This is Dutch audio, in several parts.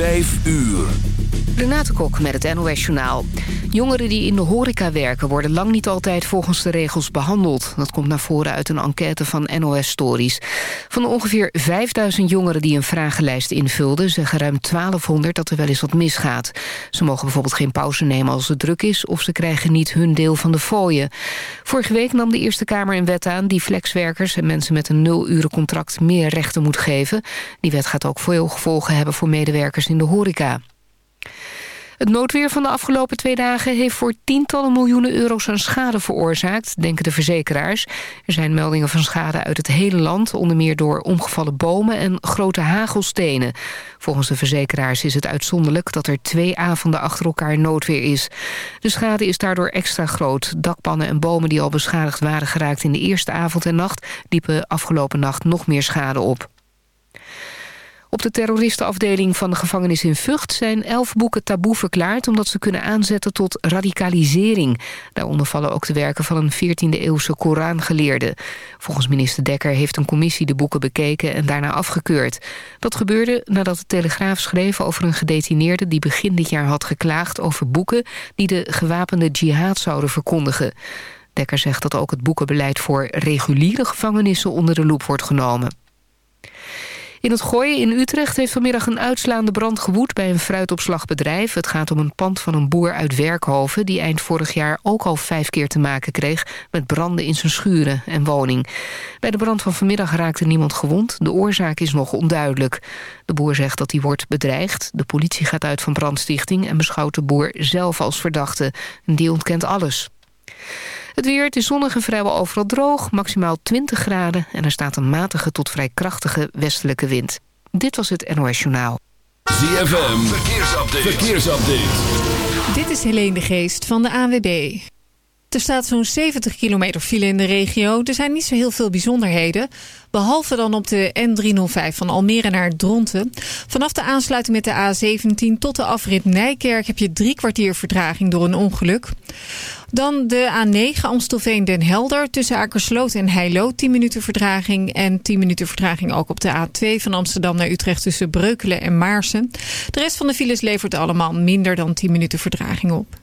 5 uur. Renate Kok met het NOS Journaal. Jongeren die in de horeca werken worden lang niet altijd volgens de regels behandeld. Dat komt naar voren uit een enquête van NOS Stories. Van de ongeveer 5000 jongeren die een vragenlijst invulden... zeggen ruim 1200 dat er wel eens wat misgaat. Ze mogen bijvoorbeeld geen pauze nemen als het druk is... of ze krijgen niet hun deel van de fooien. Vorige week nam de Eerste Kamer een wet aan... die flexwerkers en mensen met een nul-urencontract meer rechten moet geven. Die wet gaat ook veel gevolgen hebben voor medewerkers in de horeca. Het noodweer van de afgelopen twee dagen heeft voor tientallen miljoenen euro's aan schade veroorzaakt, denken de verzekeraars. Er zijn meldingen van schade uit het hele land, onder meer door omgevallen bomen en grote hagelstenen. Volgens de verzekeraars is het uitzonderlijk dat er twee avonden achter elkaar noodweer is. De schade is daardoor extra groot. Dakpannen en bomen die al beschadigd waren geraakt in de eerste avond en nacht, liepen afgelopen nacht nog meer schade op. Op de terroristenafdeling van de gevangenis in Vught zijn elf boeken taboe verklaard... omdat ze kunnen aanzetten tot radicalisering. Daaronder vallen ook de werken van een 14e-eeuwse Korangeleerde. Volgens minister Dekker heeft een commissie de boeken bekeken en daarna afgekeurd. Dat gebeurde nadat de Telegraaf schreef over een gedetineerde... die begin dit jaar had geklaagd over boeken die de gewapende jihad zouden verkondigen. Dekker zegt dat ook het boekenbeleid voor reguliere gevangenissen onder de loep wordt genomen. In het Gooien in Utrecht heeft vanmiddag een uitslaande brand gewoed... bij een fruitopslagbedrijf. Het gaat om een pand van een boer uit Werkhoven... die eind vorig jaar ook al vijf keer te maken kreeg... met branden in zijn schuren en woning. Bij de brand van vanmiddag raakte niemand gewond. De oorzaak is nog onduidelijk. De boer zegt dat hij wordt bedreigd. De politie gaat uit van brandstichting... en beschouwt de boer zelf als verdachte. Die ontkent alles. Het weer, het is zonnig en vrijwel overal droog, maximaal 20 graden... en er staat een matige tot vrij krachtige westelijke wind. Dit was het NOS Journaal. ZFM, verkeersupdate. verkeersupdate. Dit is Helene de Geest van de ANWB. Er staat zo'n 70 kilometer file in de regio. Er zijn niet zo heel veel bijzonderheden. Behalve dan op de N305 van Almere naar Dronten. Vanaf de aansluiting met de A17 tot de afrit Nijkerk... heb je drie kwartier vertraging door een ongeluk. Dan de A9 Amstelveen-Den Helder tussen Akersloot en Heilo. 10 minuten vertraging en 10 minuten vertraging ook op de A2 van Amsterdam naar Utrecht tussen Breukelen en Maarsen. De rest van de files levert allemaal minder dan 10 minuten vertraging op.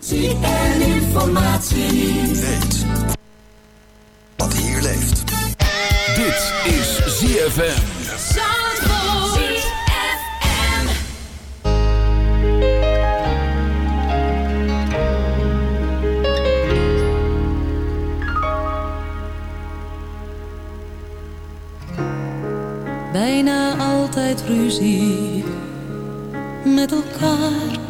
muziekboulevard. ZFM-informatie. Weet wat hier leeft. Dit is ZFM. Bijna altijd ruzie met elkaar.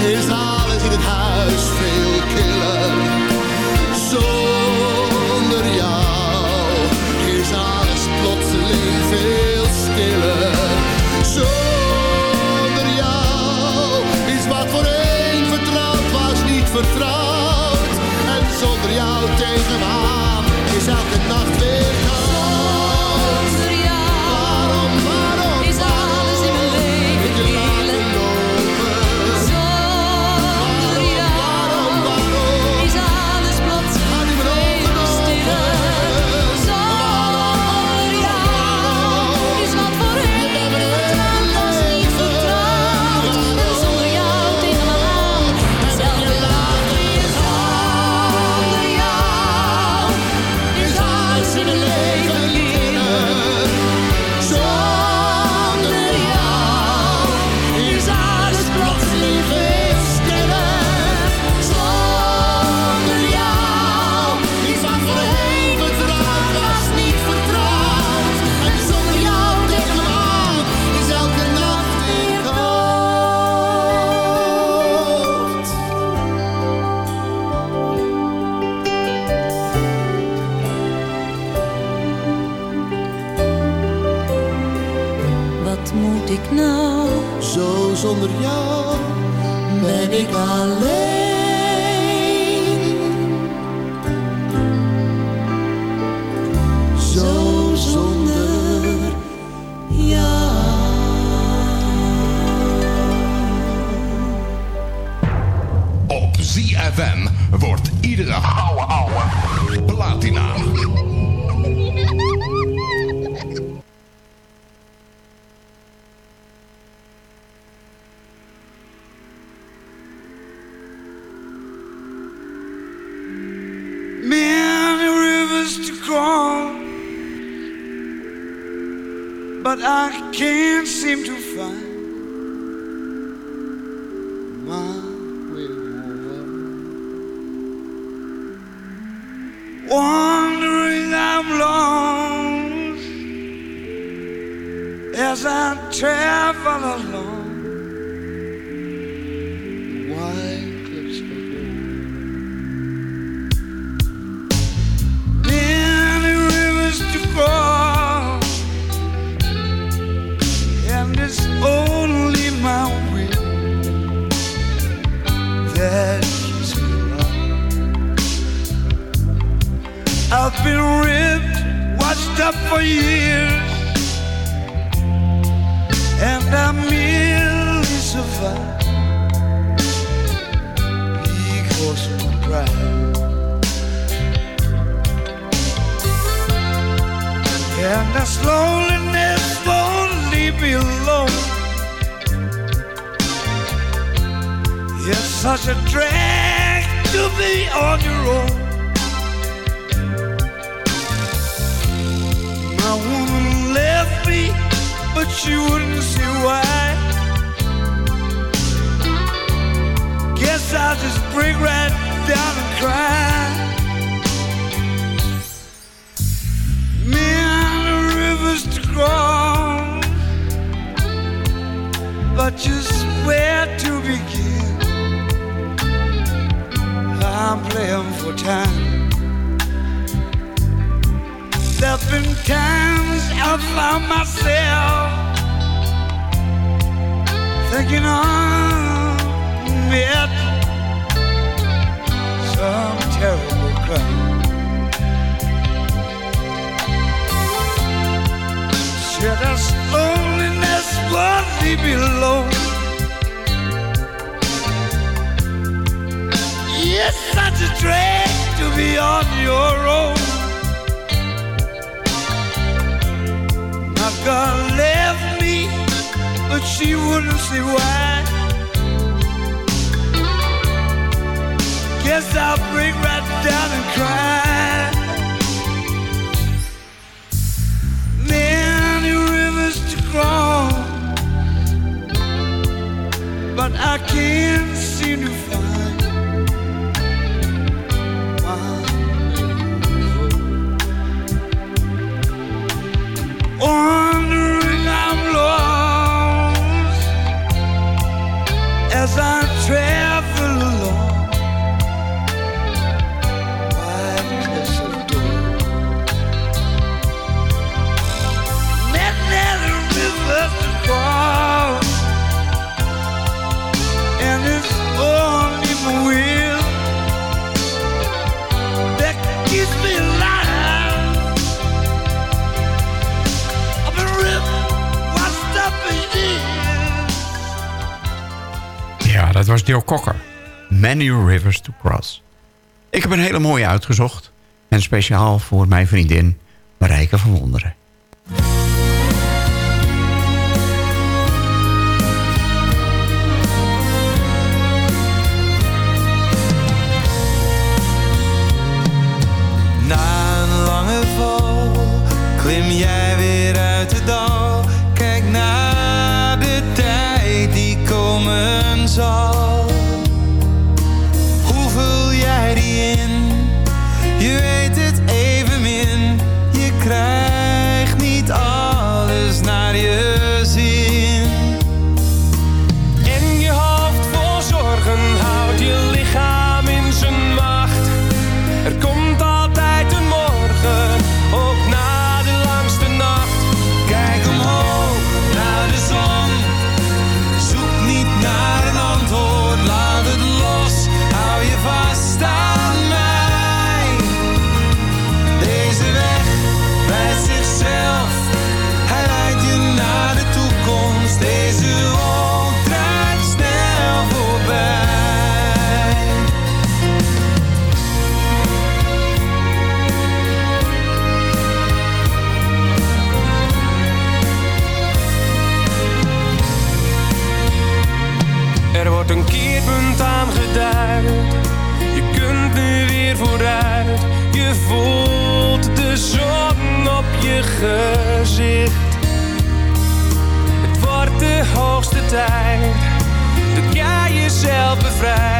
Is alles in het huis veel killer. But I can't seem to find my way home. Wandering, I'm lost as I travel along. For years, and I merely survive because of my pride. And this loneliness won't leave me alone. It's such a drag to be on your own. She wouldn't see why. Guess I'll just break right down and cry. Many rivers to cross, but just where to begin? I'm playing for time. There've been times I found myself Taking on yet Some terrible crime. Should our loneliness hardly be alone? It's such a drag to be on your own. I've got left but she wouldn't see why. Guess I'll break right down and cry. Many rivers to cross, but I can't seem to was Joe Cocker. Many Rivers to Cross. Ik heb een hele mooie uitgezocht. En speciaal voor mijn vriendin Marijke van Wonderen. Tijd dat jij jezelf bevrijdt.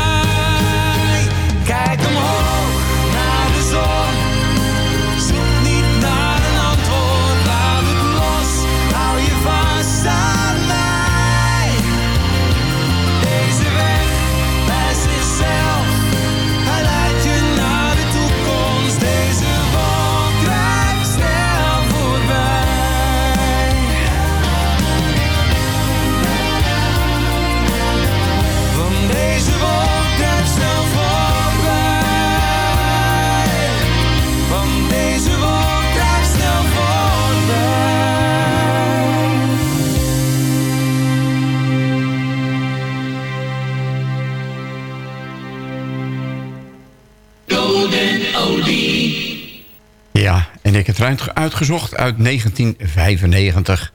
Ik het uitgezocht uit 1995.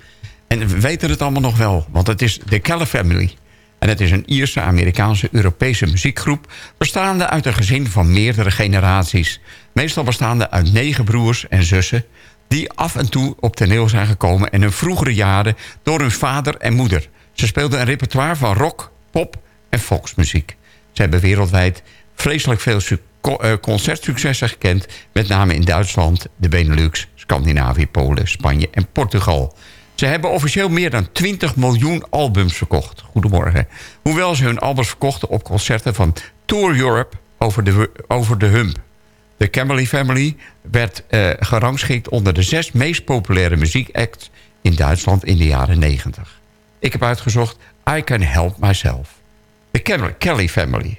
En we weten het allemaal nog wel, want het is de Keller Family. En het is een Ierse, Amerikaanse, Europese muziekgroep... bestaande uit een gezin van meerdere generaties. Meestal bestaande uit negen broers en zussen... die af en toe op toneel zijn gekomen... in hun vroegere jaren door hun vader en moeder. Ze speelden een repertoire van rock, pop en volksmuziek. Ze hebben wereldwijd vreselijk veel su- co- eh, concertsuccessen gekend... met name in Duitsland, de Benelux, Scandinavië, Polen, Spanje en Portugal. Ze hebben officieel meer dan 20 miljoen albums verkocht. Goedemorgen. Hoewel ze hun albums verkochten op concerten van Tour Europe over de, over de hump. De Camely Family werd eh, gerangschikt onder de zes meest populaire muziekacts in Duitsland in de jaren 90. Ik heb uitgezocht I Can Help Myself. De Kelly, Kelly Family.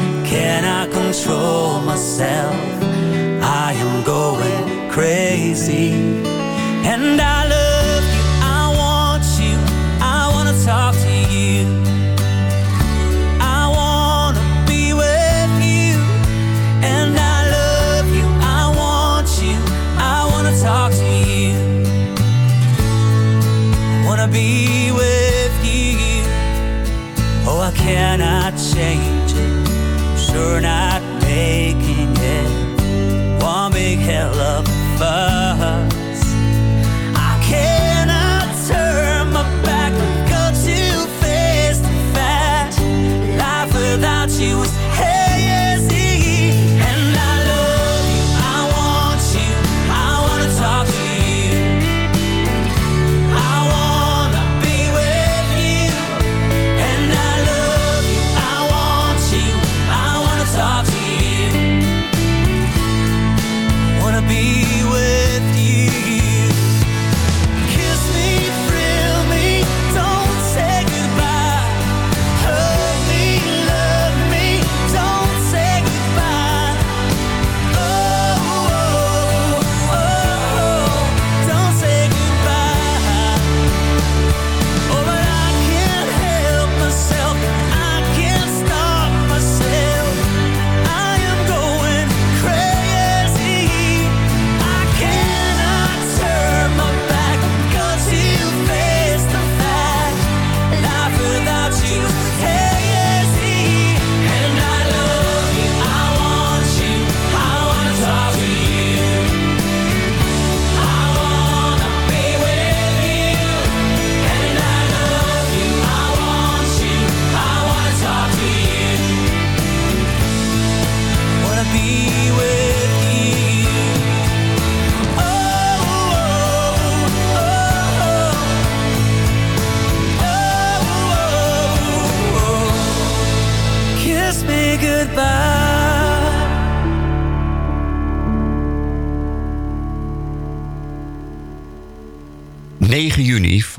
cannot control myself. I am going crazy. And I love you, I want you, I wanna talk to you. I wanna be with you. And I love you, I want you, I wanna talk to you. I wanna be with you. Oh, I cannot change. I'm sure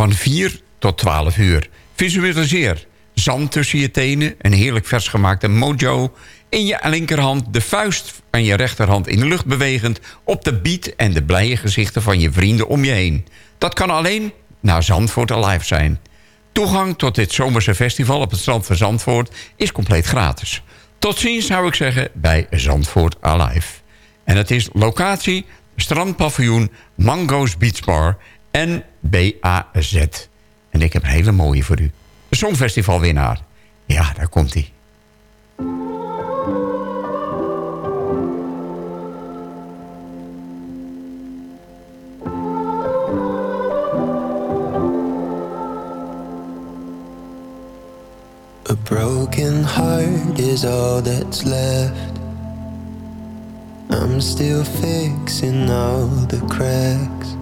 van 4 tot 12 uur. Visualiseer zand tussen je tenen, een heerlijk versgemaakte mojo... in je linkerhand, de vuist aan je rechterhand in de lucht bewegend... op de beat en de blije gezichten van je vrienden om je heen. Dat kan alleen naar Zandvoort Alive zijn. Toegang tot dit zomerse festival op het strand van Zandvoort is compleet gratis. Tot ziens zou ik zeggen bij Zandvoort Alive. En het is locatie strandpaviljoen Mango's Beach Bar en BAZ. En ik heb een hele mooie voor u. De Songfestivalwinnaar. Ja, daar komt hij. A broken heart is all that's left. I'm still fixing all the cracks.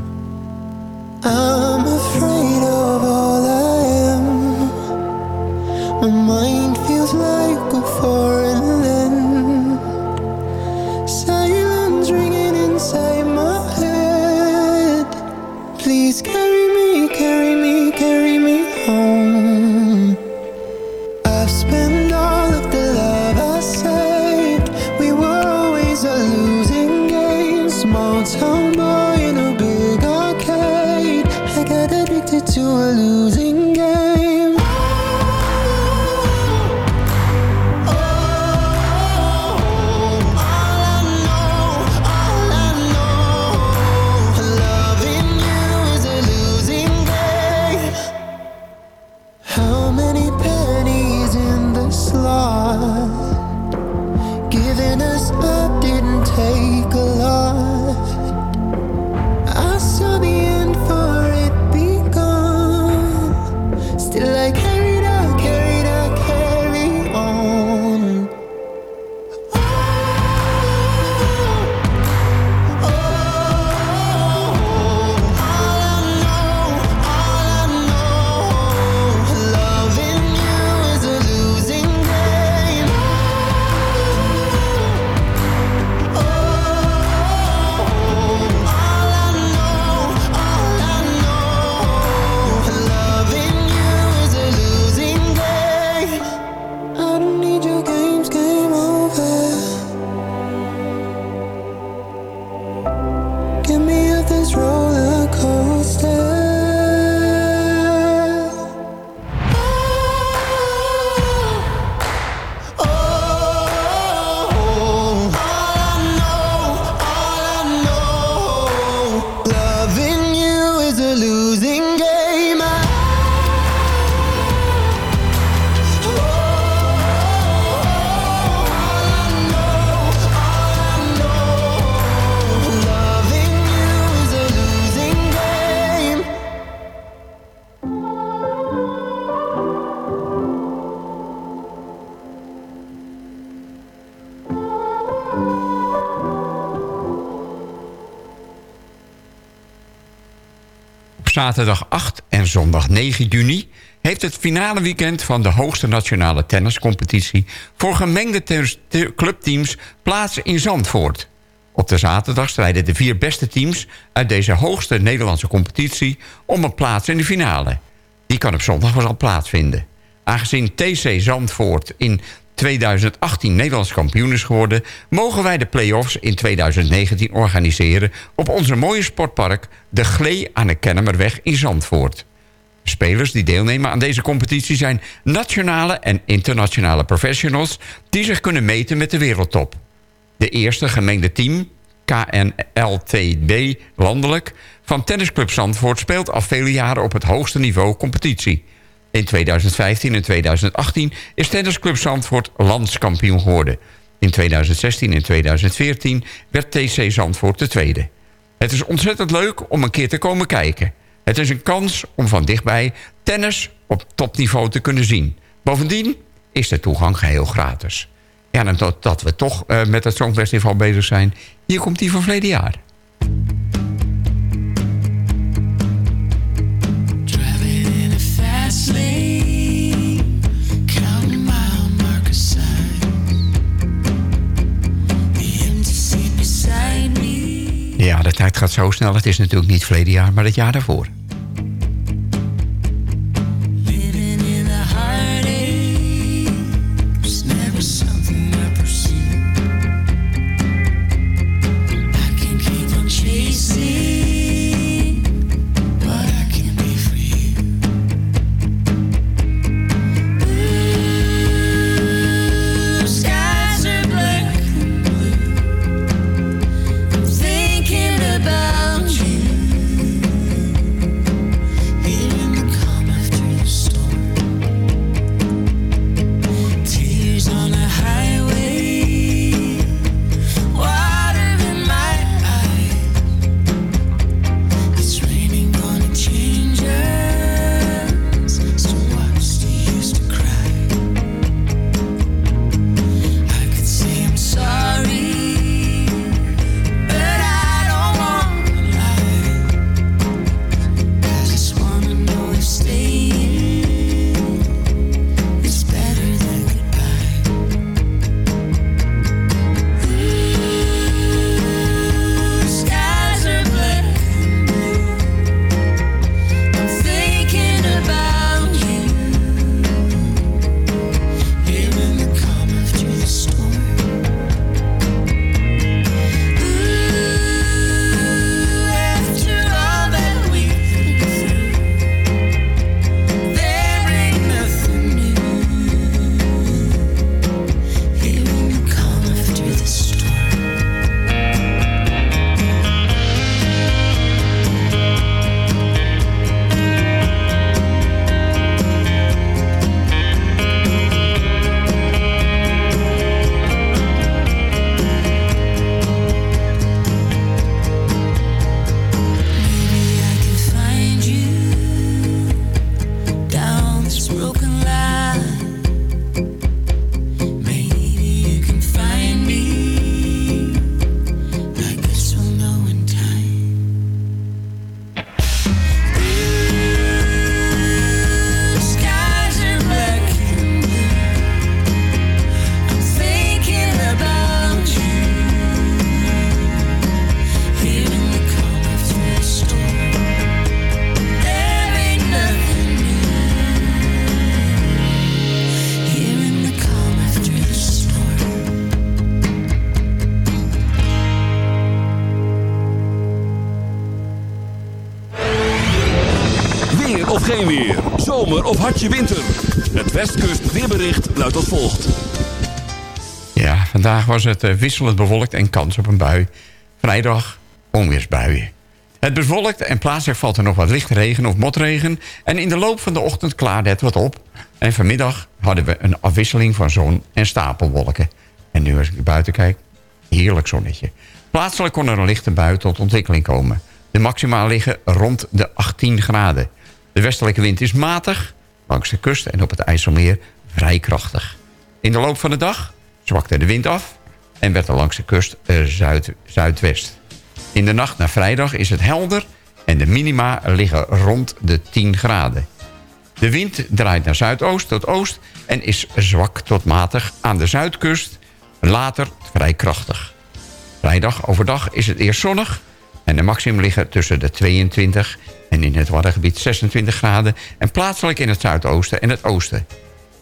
Zaterdag 8 en zondag 9 juni heeft het finale weekend van de hoogste nationale tenniscompetitie voor gemengde clubteams plaats in Zandvoort. Op de zaterdag strijden de vier beste teams uit deze hoogste Nederlandse competitie om een plaats in de finale. Die kan op zondag wel plaatsvinden. Aangezien TC Zandvoort in 2018 Nederlands kampioen geworden... mogen wij de play-offs in 2019 organiseren... op onze mooie sportpark De Glee aan de Kennemerweg in Zandvoort. Spelers die deelnemen aan deze competitie zijn nationale en internationale professionals... die zich kunnen meten met de wereldtop. De eerste gemengde team, KNLTB landelijk... van Tennisclub Zandvoort speelt al vele jaren op het hoogste niveau competitie. In 2015 en 2018 is Tennisclub Zandvoort landskampioen geworden. In 2016 en 2014 werd TC Zandvoort de tweede. Het is ontzettend leuk om een keer te komen kijken. Het is een kans om van dichtbij tennis op topniveau te kunnen zien. Bovendien is de toegang geheel gratis. Ja, en dat, we toch eh, met het Songfestival bezig zijn... hier komt die van verleden jaar. Ja, de tijd gaat zo snel. Het is natuurlijk niet verleden jaar, maar het jaar daarvoor. Was het eh, wisselend bewolkt en kans op een bui. Vrijdag onweersbuien. Het bewolkt en plaatselijk valt er nog wat lichte regen of motregen... en in de loop van de ochtend klaarde het wat op. En vanmiddag hadden we een afwisseling van zon en stapelwolken. En nu als ik naar buiten kijk, heerlijk zonnetje. Plaatselijk kon er een lichte bui tot ontwikkeling komen. De maxima liggen rond de 18 graden. De westelijke wind is matig, langs de kust en op het IJsselmeer vrij krachtig. In de loop van de dag zwakte de wind af en werd er langs de kust eh, zuid, zuidwest. In de nacht naar vrijdag is het helder en de minima liggen rond de 10 graden. De wind draait naar zuidoost tot oost en is zwak tot matig aan de zuidkust, later vrij krachtig. Vrijdag overdag is het eerst zonnig en de maximum liggen tussen de 22 en in het Waddengebied 26 graden... en plaatselijk in het zuidoosten en het oosten.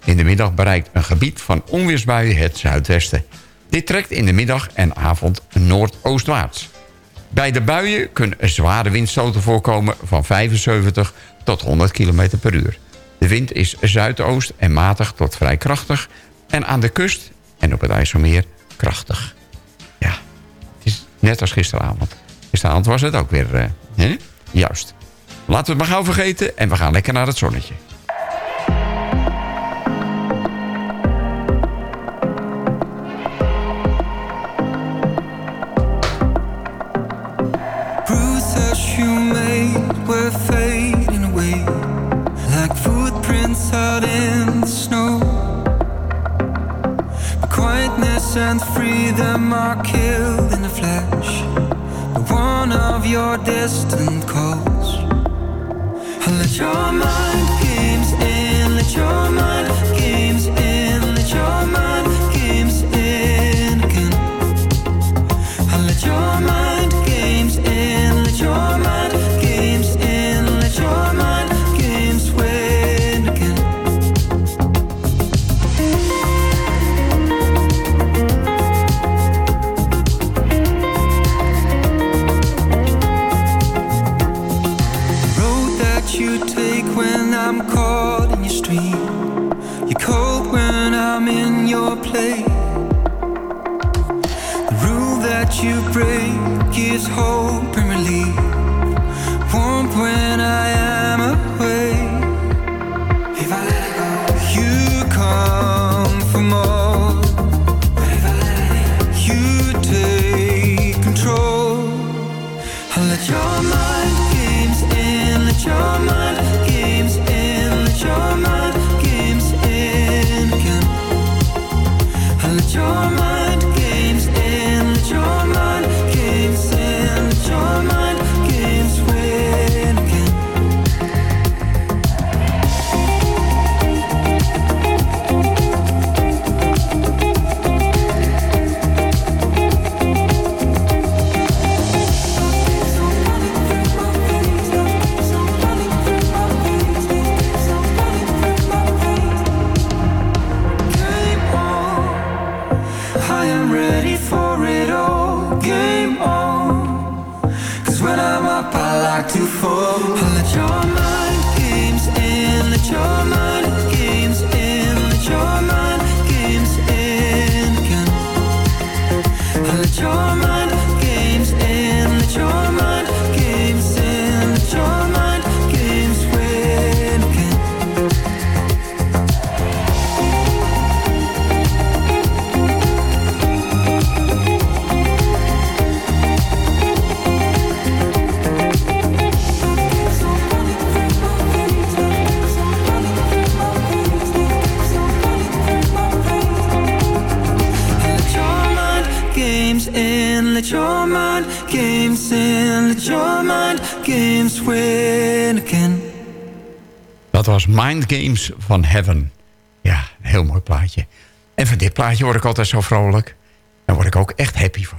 In de middag bereikt een gebied van onweersbuien het zuidwesten. Dit trekt in de middag en avond noordoostwaarts. Bij de buien kunnen zware windstoten voorkomen van 75 tot 100 km per uur. De wind is zuidoost en matig tot vrij krachtig... en aan de kust en op het IJsselmeer krachtig. Ja, het is net als gisteravond. Gisteravond was het ook weer, eh, hè? Juist. Laten we het maar gauw vergeten en we gaan lekker naar het zonnetje. And freedom are killed in a flash. The one of your distant calls. And let your mind games in, let your mind Dat was Mind Games van Heaven. Ja, een heel mooi plaatje. En van dit plaatje word ik altijd zo vrolijk. en word ik ook echt happy van.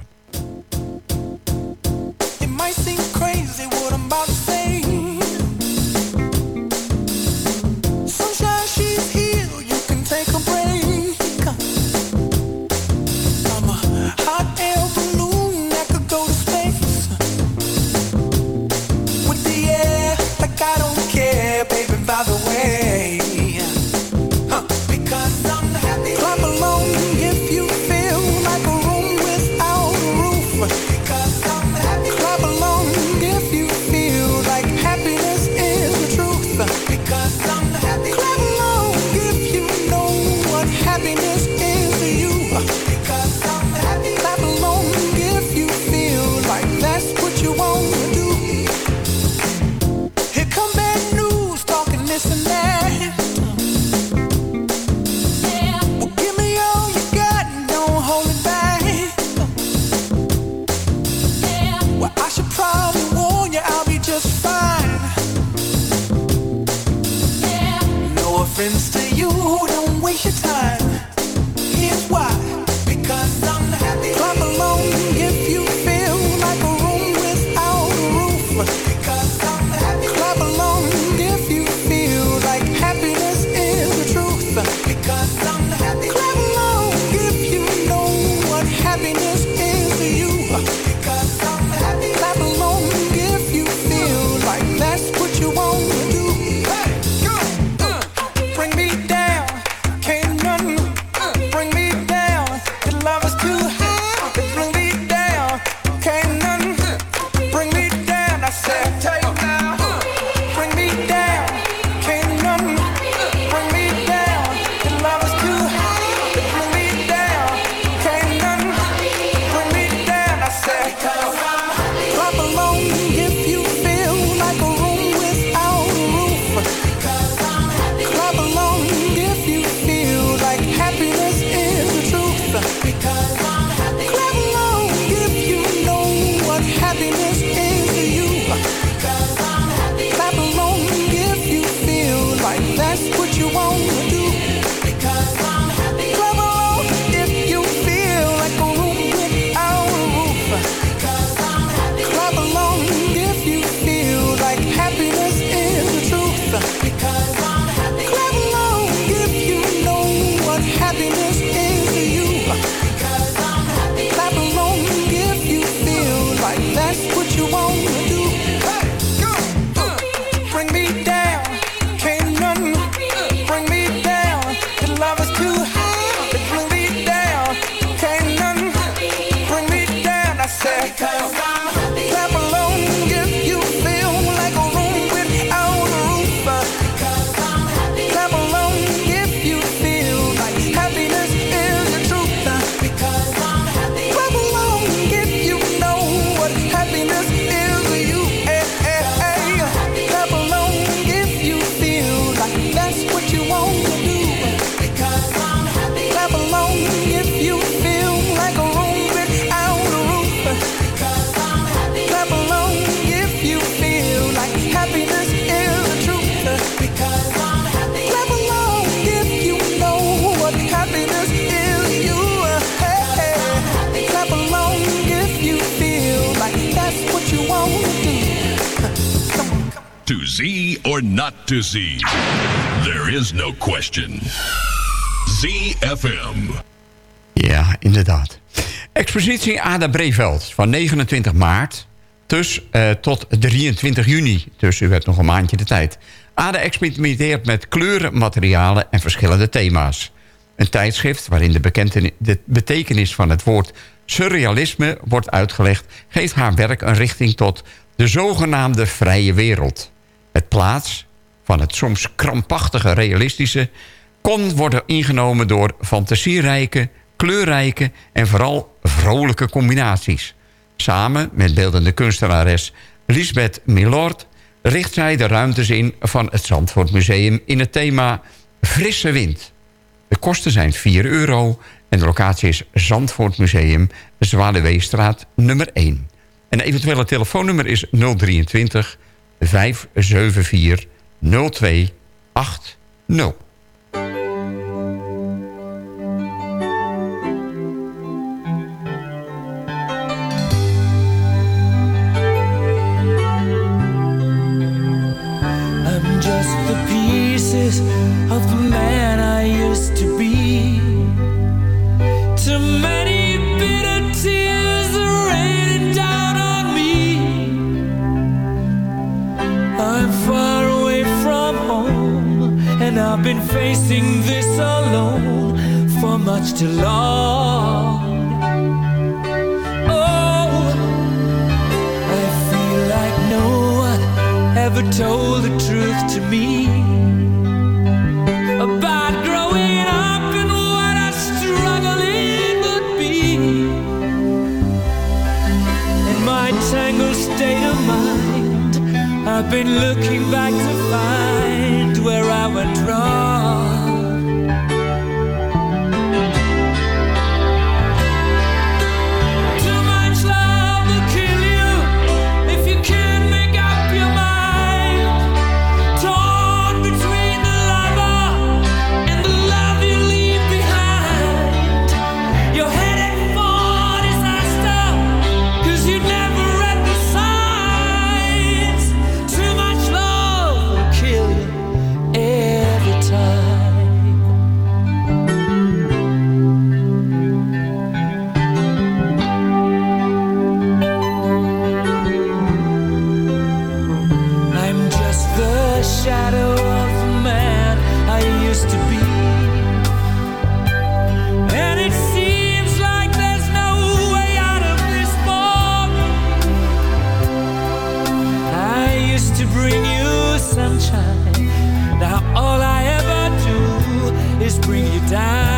to There is no question. ZFM. Ja, inderdaad. Expositie Ada Breveld van 29 maart dus, tot 23 juni. Dus u hebt nog een maandje de tijd. Ada experimenteert met kleuren, materialen en verschillende thema's. Een tijdschrift waarin de, de betekenis van het woord surrealisme wordt uitgelegd... geeft haar werk een richting tot de zogenaamde vrije wereld. Het plaats, van het soms krampachtige realistische... kon worden ingenomen door fantasierijke, kleurrijke en vooral vrolijke combinaties. Samen met beeldende kunstenares Lisbeth Milord richt zij de ruimtes in van het Zandvoort Museum in het thema Frisse Wind. De kosten zijn 4 euro en de locatie is Zandvoort Museum, Zwaluweestraat nummer 1. Een eventuele telefoonnummer is 023 574 0280. Now all I ever do is bring you down.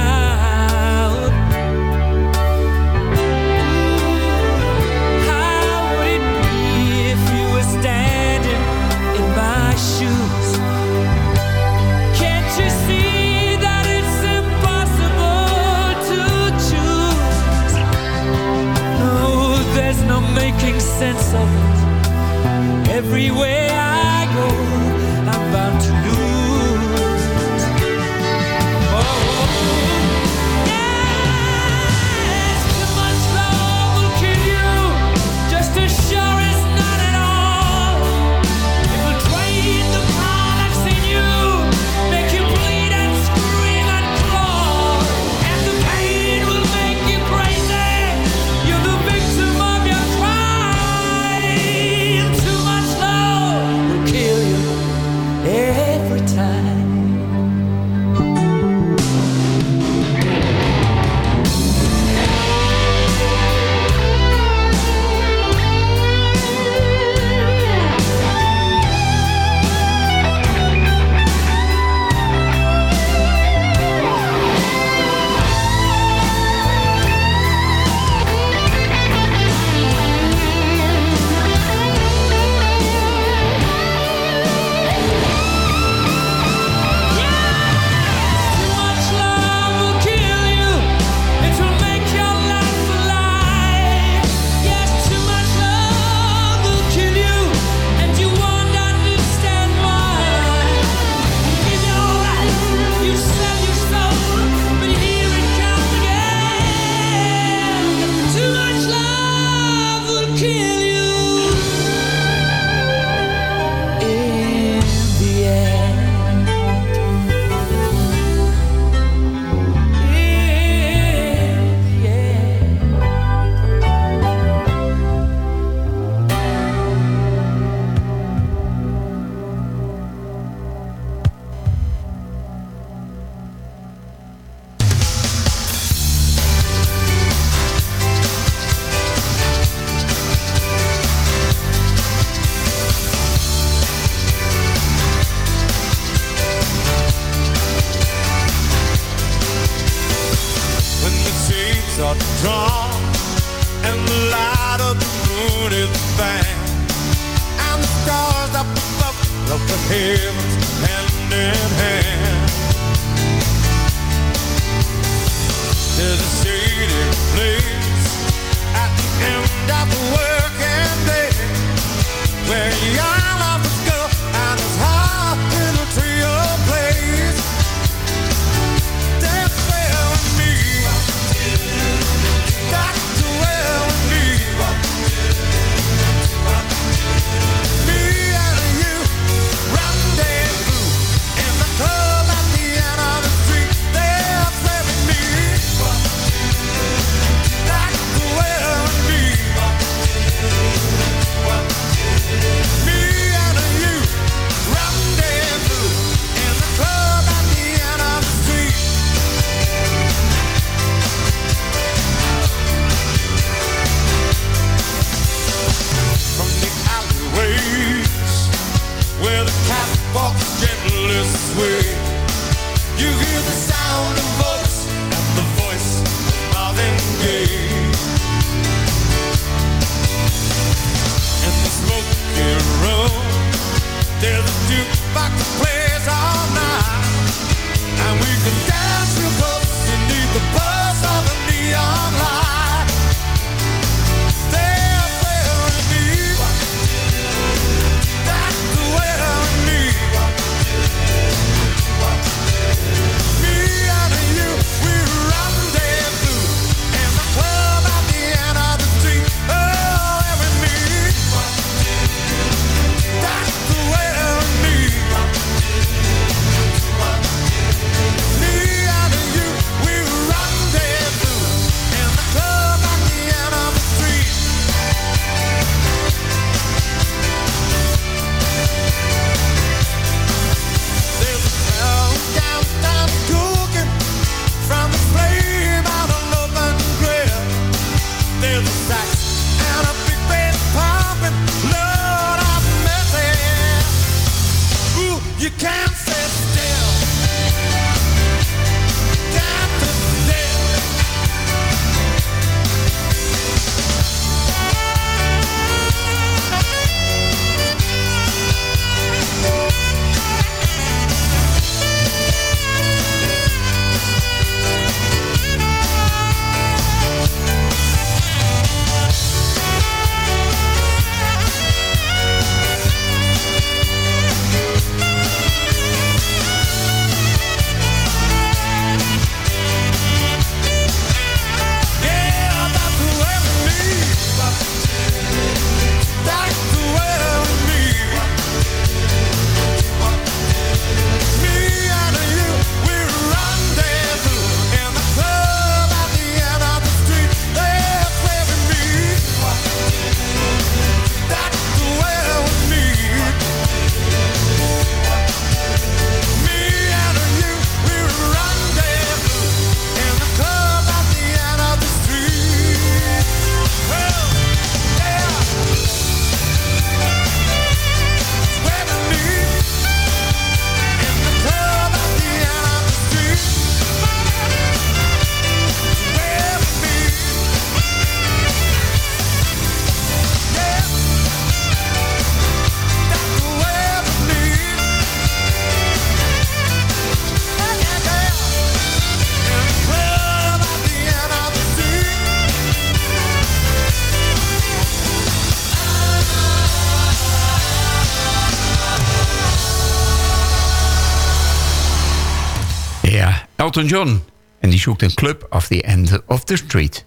Elton John. En die zoekt een club of the end of the street.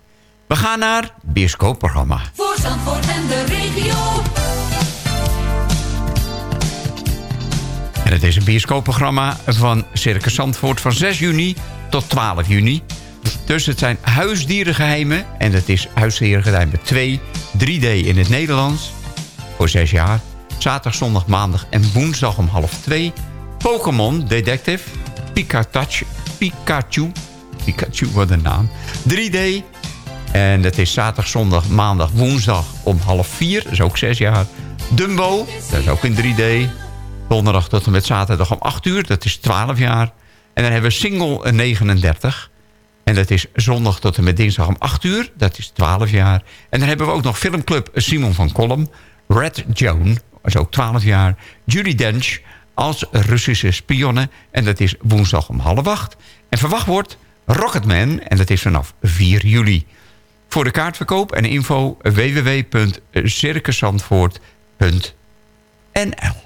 We gaan naar het bioscoopprogramma. Voor Zandvoort en de regio. En het is een bioscoopprogramma van Circus Zandvoort van 6 juni tot 12 juni. Dus het zijn huisdierengeheimen. En het is huisdierengeheimen 2, 3D in het Nederlands. Voor 6 jaar. Zaterdag, zondag, maandag en woensdag om half 2. Pokémon Detective. Pikachu. Pikachu. Pikachu, wat de naam. 3D. En dat is zaterdag, zondag, maandag, woensdag om half vier. Dat is ook zes jaar. Dumbo, dat is ook in 3D. Donderdag tot en met zaterdag om acht uur. Dat is 12 jaar. En dan hebben we single 39. En dat is zondag tot en met dinsdag om acht uur. Dat is 12 jaar. En dan hebben we ook nog filmclub Simon van Kolm. Red Joan, dat is ook 12 jaar. Judy Dench, als Russische spionnen. En dat is woensdag om half acht. En verwacht wordt Rocketman en dat is vanaf 4 juli. Voor de kaartverkoop en info www.circusandvoort.nl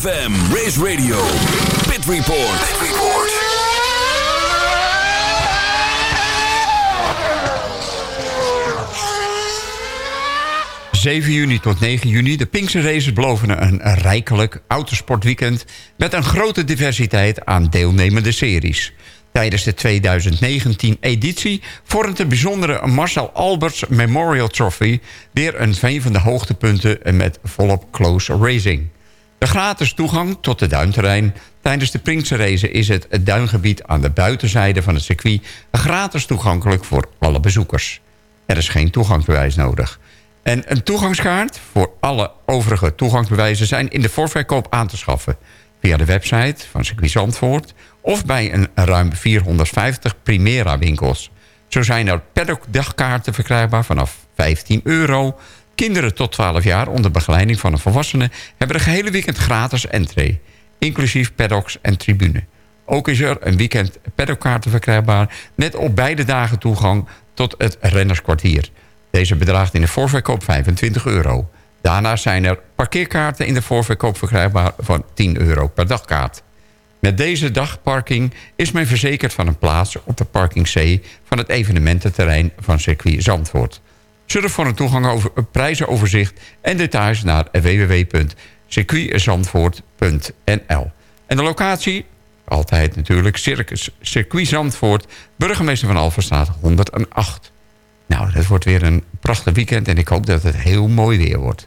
ZFM, Race Radio, Pit Report. Pit Report. 7 juni tot 9 juni. De Pinkse Races beloven een rijkelijk autosportweekend... met een grote diversiteit aan deelnemende series. Tijdens de 2019-editie vormt de bijzondere Marcel Alberts Memorial Trophy... weer een van de hoogtepunten met volop close racing. De gratis toegang tot de duinterrein tijdens de Pinkse Race... is het duingebied aan de buitenzijde van het circuit... gratis toegankelijk voor alle bezoekers. Er is geen toegangsbewijs nodig... En een toegangskaart voor alle overige toegangsbewijzen... zijn in de voorverkoop aan te schaffen... via de website van circuit Zandvoort... of bij een ruim 450 Primera-winkels. Zo zijn er paddock-dagkaarten verkrijgbaar vanaf 15 euro. Kinderen tot 12 jaar onder begeleiding van een volwassene... hebben de gehele weekend gratis entree, inclusief paddocks en tribune. Ook is er een weekend paddockkaarten verkrijgbaar... met op beide dagen toegang tot het rennerskwartier... Deze bedraagt in de voorverkoop 25 euro. Daarnaast zijn er parkeerkaarten in de voorverkoop verkrijgbaar van 10 euro per dagkaart. Met deze dagparking is men verzekerd van een plaats op de parking C... van het evenemententerrein van circuit Zandvoort. Surf voor een toegang over prijzenoverzicht en details naar www.circuitzandvoort.nl. En de locatie, altijd natuurlijk, Circus, Circuit Zandvoort... burgemeester van Alverstraat 108. Nou, dat wordt weer een prachtig weekend en ik hoop dat het heel mooi weer wordt.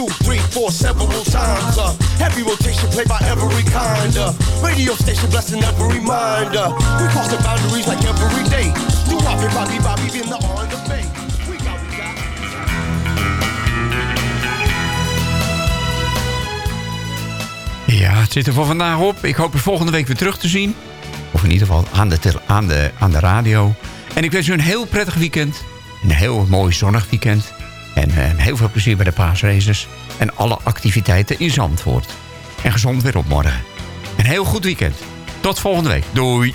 Two, three, four, several times. Uh, heavy rotation played by every kind. Uh, radio station blessing every mind. Uh, we the boundaries like every day. Do Bobby, Bobby, Bobby, in the on the bay. We got. Ja, het zit er voor vandaag op. Ik hoop je volgende week weer terug te zien. Of in ieder geval aan de, aan de, aan de radio. En ik wens u een heel prettig weekend. Een heel mooi zonnig weekend. En eh, heel veel plezier bij de paasraces. En alle activiteiten in Zandvoort. En gezond weer op morgen. Een heel goed weekend. Tot volgende week. Doei.